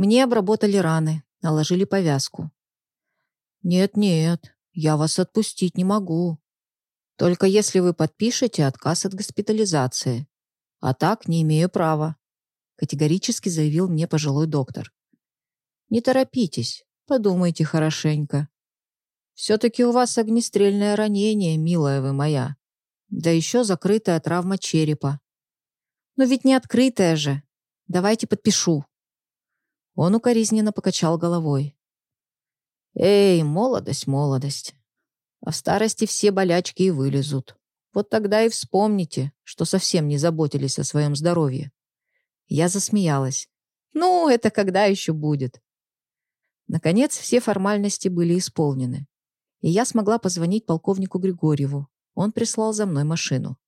Мне обработали раны, наложили повязку. «Нет-нет, я вас отпустить не могу. Только если вы подпишете отказ от госпитализации. А так не имею права», категорически заявил мне пожилой доктор. «Не торопитесь, подумайте хорошенько. Все-таки у вас огнестрельное ранение, милая вы моя. Да еще закрытая травма черепа. Но ведь не открытая же. Давайте подпишу». Он укоризненно покачал головой. «Эй, молодость, молодость. А в старости все болячки и вылезут. Вот тогда и вспомните, что совсем не заботились о своем здоровье». Я засмеялась. «Ну, это когда еще будет?» Наконец, все формальности были исполнены. И я смогла позвонить полковнику Григорьеву. Он прислал за мной машину.